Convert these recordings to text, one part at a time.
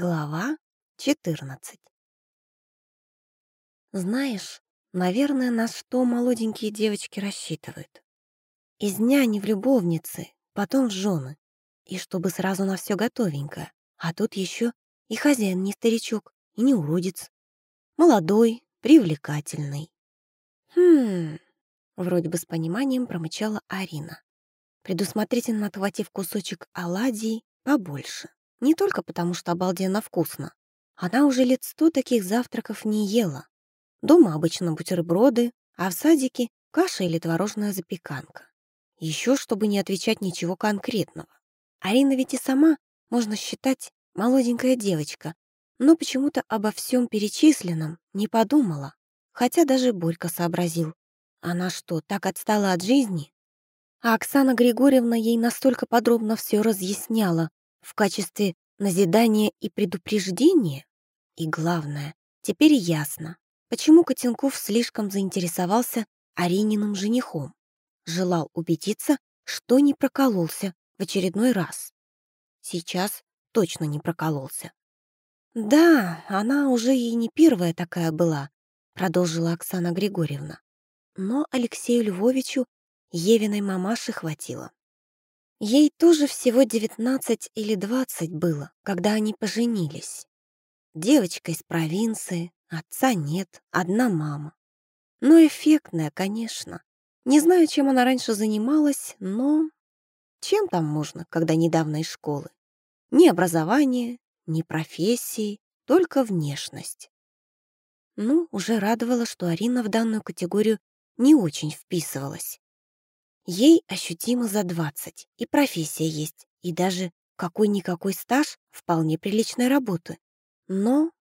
Глава 14 Знаешь, наверное, на что молоденькие девочки рассчитывают. Из няни в любовницы, потом в жены. И чтобы сразу на все готовенькое. А тут еще и хозяин не старичок, и не уродец. Молодой, привлекательный. Хм, вроде бы с пониманием промычала Арина, предусмотрительно отхватив кусочек оладий побольше. Не только потому, что обалденно вкусно. Она уже лет сто таких завтраков не ела. Дома обычно бутерброды, а в садике каша или творожная запеканка. Еще чтобы не отвечать ничего конкретного. Арина ведь и сама, можно считать, молоденькая девочка, но почему-то обо всем перечисленном не подумала, хотя даже Борька сообразил. Она что, так отстала от жизни? А Оксана Григорьевна ей настолько подробно все разъясняла, в качестве назидания и предупреждения? И главное, теперь ясно, почему Котенков слишком заинтересовался Арининым женихом. Желал убедиться, что не прокололся в очередной раз. Сейчас точно не прокололся. «Да, она уже и не первая такая была», продолжила Оксана Григорьевна. Но Алексею Львовичу Евиной мамаши хватило. Ей тоже всего 19 или 20 было, когда они поженились. Девочка из провинции, отца нет, одна мама. Но эффектная, конечно. Не знаю, чем она раньше занималась, но... Чем там можно, когда недавно из школы? Ни образования, ни профессии, только внешность. Ну, уже радовало, что Арина в данную категорию не очень вписывалась. Ей ощутимо за 20, и профессия есть, и даже какой-никакой стаж вполне приличной работы. Но,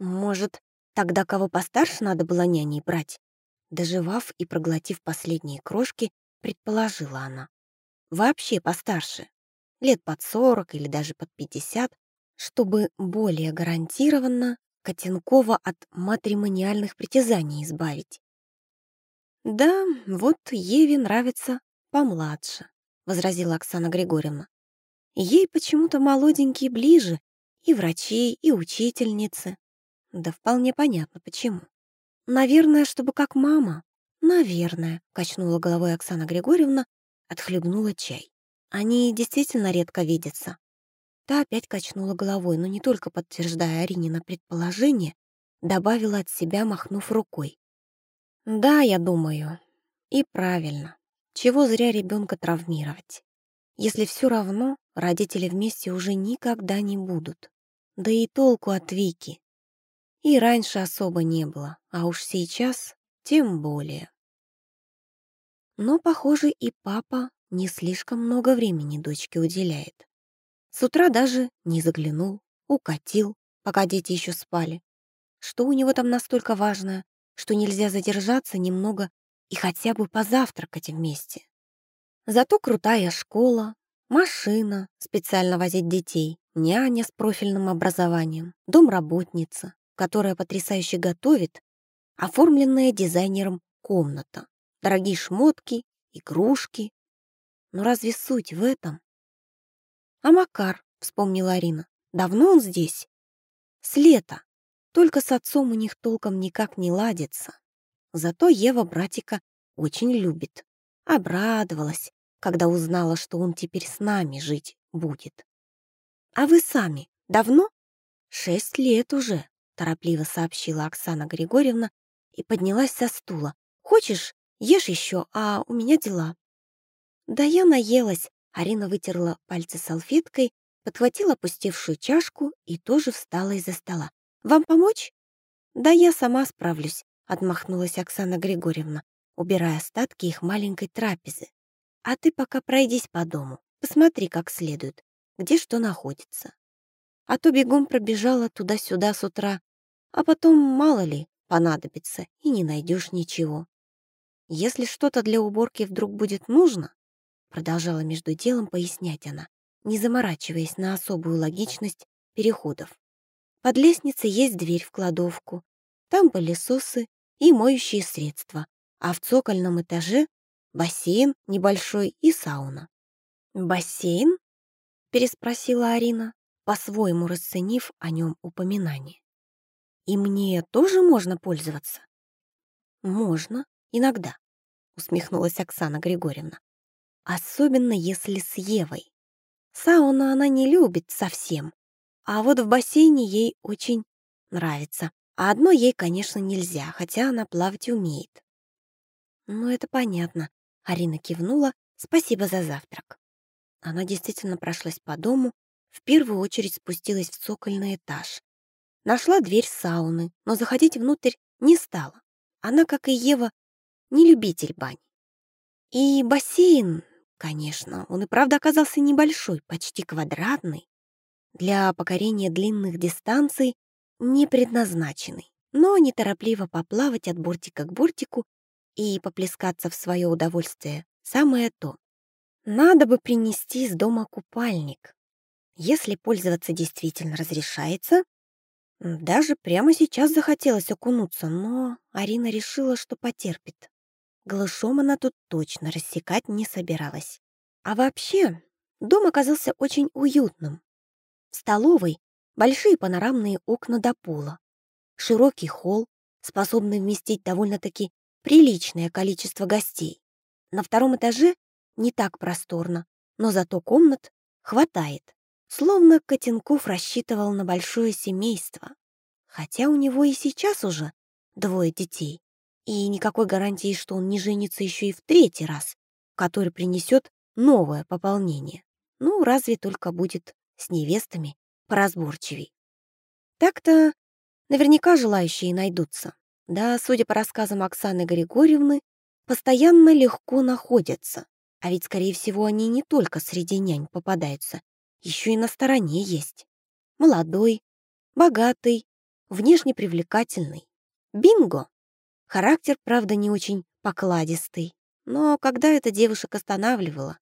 может, тогда кого постарше надо было няней брать? Доживав и проглотив последние крошки, предположила она. Вообще постарше, лет под 40 или даже под 50, чтобы более гарантированно Котенкова от матримониальных притязаний избавить. «Да, вот Еве нравится помладше», — возразила Оксана Григорьевна. «Ей почему-то молоденькие ближе, и врачи, и учительницы. Да вполне понятно, почему. Наверное, чтобы как мама. Наверное, качнула головой Оксана Григорьевна, отхлебнула чай. Они действительно редко видятся. Та опять качнула головой, но не только подтверждая Аринина предположение, добавила от себя, махнув рукой. Да, я думаю. И правильно. Чего зря ребенка травмировать? Если все равно, родители вместе уже никогда не будут. Да и толку от Вики. И раньше особо не было, а уж сейчас тем более. Но, похоже, и папа не слишком много времени дочке уделяет. С утра даже не заглянул, укатил, пока дети еще спали. Что у него там настолько важное, что нельзя задержаться немного и хотя бы позавтракать вместе. Зато крутая школа, машина, специально возить детей, няня с профильным образованием, домработница, которая потрясающе готовит, оформленная дизайнером комната, дорогие шмотки, игрушки. Но разве суть в этом? А Макар, вспомнила Арина, давно он здесь? С лета. Только с отцом у них толком никак не ладится. Зато Ева братика очень любит. Обрадовалась, когда узнала, что он теперь с нами жить будет. «А вы сами давно?» «Шесть лет уже», — торопливо сообщила Оксана Григорьевна и поднялась со стула. «Хочешь, ешь еще, а у меня дела». «Да я наелась», — Арина вытерла пальцы салфеткой, подхватила опустевшую чашку и тоже встала из-за стола. Вам помочь?» «Да я сама справлюсь», — отмахнулась Оксана Григорьевна, убирая остатки их маленькой трапезы. «А ты пока пройдись по дому, посмотри как следует, где что находится. А то бегом пробежала туда-сюда с утра, а потом, мало ли, понадобится, и не найдешь ничего. Если что-то для уборки вдруг будет нужно, продолжала между делом пояснять она, не заморачиваясь на особую логичность переходов. Под лестницей есть дверь в кладовку. Там пылесосы и моющие средства. А в цокольном этаже бассейн небольшой и сауна. «Бассейн?» — переспросила Арина. по-своему расценив о нем упоминание. «И мне тоже можно пользоваться?» «Можно, иногда», — усмехнулась Оксана Григорьевна. «Особенно если с Евой. Сауна она не любит совсем, а вот в бассейне ей очень нравится. А одно ей, конечно, нельзя, хотя она плавать умеет». «Ну, это понятно», — Арина кивнула. «Спасибо за завтрак». Она действительно прошлась по дому, в первую очередь спустилась в цокольный этаж. Нашла дверь сауны, но заходить внутрь не стала. Она, как и Ева, не любитель бань. И бассейн, конечно, он и правда оказался небольшой, почти квадратный, для покорения длинных дистанций не предназначенный, но неторопливо поплавать от бортика к бортику и поплескаться в свое удовольствие — самое то. Надо бы принести из дома купальник. Если пользоваться действительно разрешается, даже прямо сейчас захотелось окунуться, но Арина решила, что потерпит. Голышом она тут точно рассекать не собиралась. А вообще, дом оказался очень уютным. В столовой большие панорамные окна до пола, широкий холл, способный вместить довольно-таки приличное количество гостей. На втором этаже не так просторно, но зато комнат хватает. Словно Котенков рассчитывал на большое семейство. Хотя у него и сейчас уже двое детей. И никакой гарантии, что он не женится еще и в третий раз, который принесет новое пополнение. Ну, разве только будет с невестами поразборчивей. Так-то наверняка желающие найдутся. Да, судя по рассказам Оксаны Григорьевны, постоянно легко находятся. А ведь, скорее всего, они не только среди нянь попадаются, еще и на стороне есть. Молодой, богатый, внешне привлекательный. Бинго! Характер, правда, не очень покладистый. Но когда это девушек останавливало,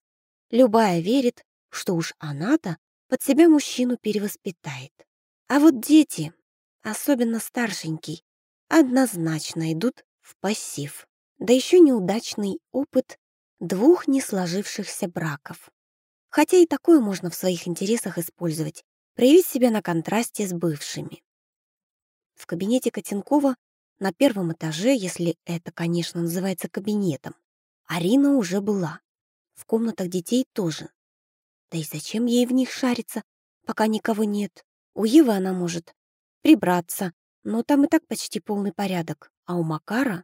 любая верит, что уж она-то под себя мужчину перевоспитает. А вот дети, особенно старшенький, однозначно идут в пассив. Да еще неудачный опыт двух не сложившихся браков. Хотя и такое можно в своих интересах использовать, проявить себя на контрасте с бывшими. В кабинете Котенкова на первом этаже, если это, конечно, называется кабинетом, Арина уже была. В комнатах детей тоже. Да и зачем ей в них шариться, пока никого нет? У Евы она может прибраться, но там и так почти полный порядок. А у Макара?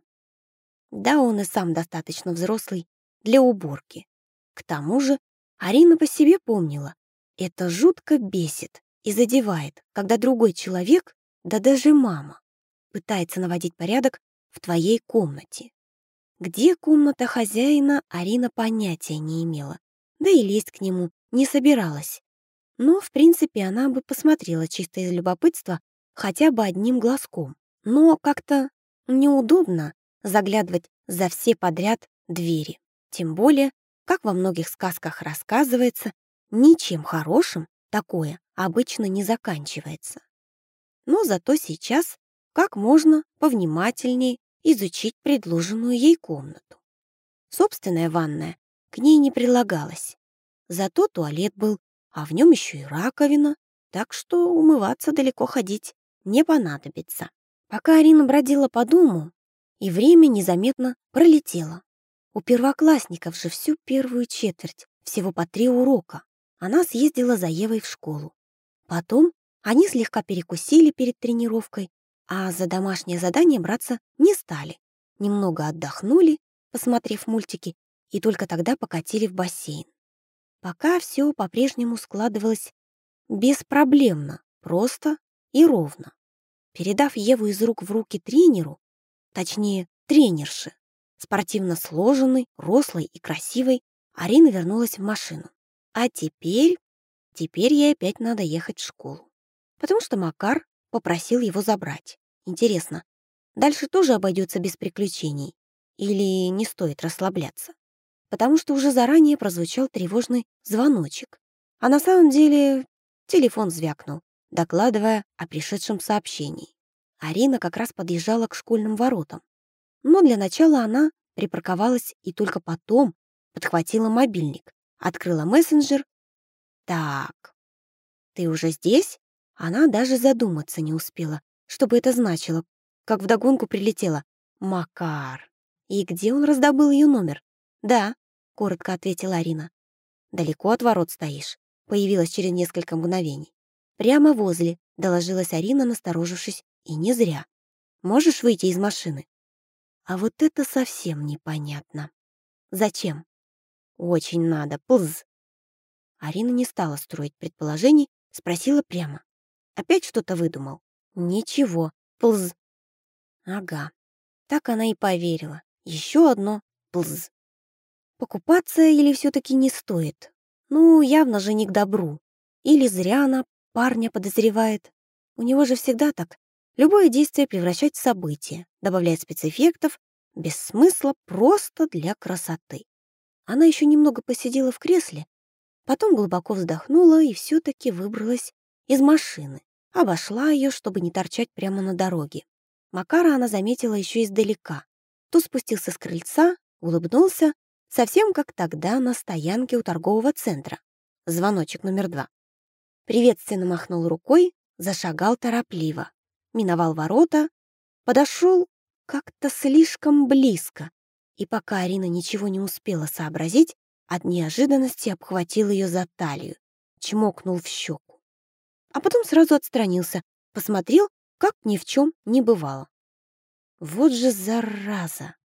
Да, он и сам достаточно взрослый для уборки. К тому же Арина по себе помнила, это жутко бесит и задевает, когда другой человек, да даже мама, пытается наводить порядок в твоей комнате. Где комната хозяина, Арина понятия не имела, да и лезть к нему не собиралась. Но, в принципе, она бы посмотрела чисто из любопытства хотя бы одним глазком. Но как-то неудобно заглядывать за все подряд двери. Тем более, как во многих сказках рассказывается, ничем хорошим такое обычно не заканчивается. Но зато сейчас как можно повнимательнее изучить предложенную ей комнату. Собственная ванная к ней не прилагалась. Зато туалет был, а в нем еще и раковина, так что умываться далеко ходить не понадобится. Пока Арина бродила по дому, и время незаметно пролетело. У первоклассников же всю первую четверть, всего по три урока. Она съездила за Евой в школу. Потом они слегка перекусили перед тренировкой, а за домашнее задание браться не стали. Немного отдохнули, посмотрев мультики, и только тогда покатили в бассейн. Пока все по-прежнему складывалось беспроблемно, просто и ровно. Передав Еву из рук в руки тренеру, точнее, тренерше, Спортивно сложенной, рослой и красивой, Арина вернулась в машину. А теперь... Теперь ей опять надо ехать в школу. Потому что Макар попросил его забрать. Интересно, дальше тоже обойдется без приключений? Или не стоит расслабляться? Потому что уже заранее прозвучал тревожный звоночек. А на самом деле телефон звякнул, докладывая о пришедшем сообщении. Арина как раз подъезжала к школьным воротам. Но для начала она припарковалась и только потом подхватила мобильник, открыла мессенджер. Так, Ты уже здесь?» Она даже задуматься не успела, что бы это значило, как вдогонку прилетела. «Макар!» «И где он раздобыл ее номер?» «Да», — коротко ответила Арина. «Далеко от ворот стоишь», — появилась через несколько мгновений. «Прямо возле», — доложилась Арина, насторожившись, и не зря. «Можешь выйти из машины?» А вот это совсем непонятно. «Зачем?» «Очень надо, пуз. Арина не стала строить предположений, спросила прямо. «Опять что-то выдумал?» «Ничего, пуз. Ага, так она и поверила. Еще одно плз. Покупаться или все-таки не стоит? Ну, явно же не к добру. Или зря она парня подозревает. У него же всегда так. Любое действие превращать в событие, добавлять спецэффектов, без смысла, просто для красоты. Она еще немного посидела в кресле, потом глубоко вздохнула и все-таки выбралась из машины, обошла ее, чтобы не торчать прямо на дороге. Макара она заметила еще издалека. Тот спустился с крыльца, улыбнулся, совсем как тогда на стоянке у торгового центра. Звоночек номер два. Приветственно махнул рукой, зашагал торопливо. Миновал ворота, подошел как-то слишком близко. И пока Арина ничего не успела сообразить, от неожиданности обхватил ее за талию, чмокнул в щеку. А потом сразу отстранился, посмотрел как ни в чем не бывало. Вот же зараза!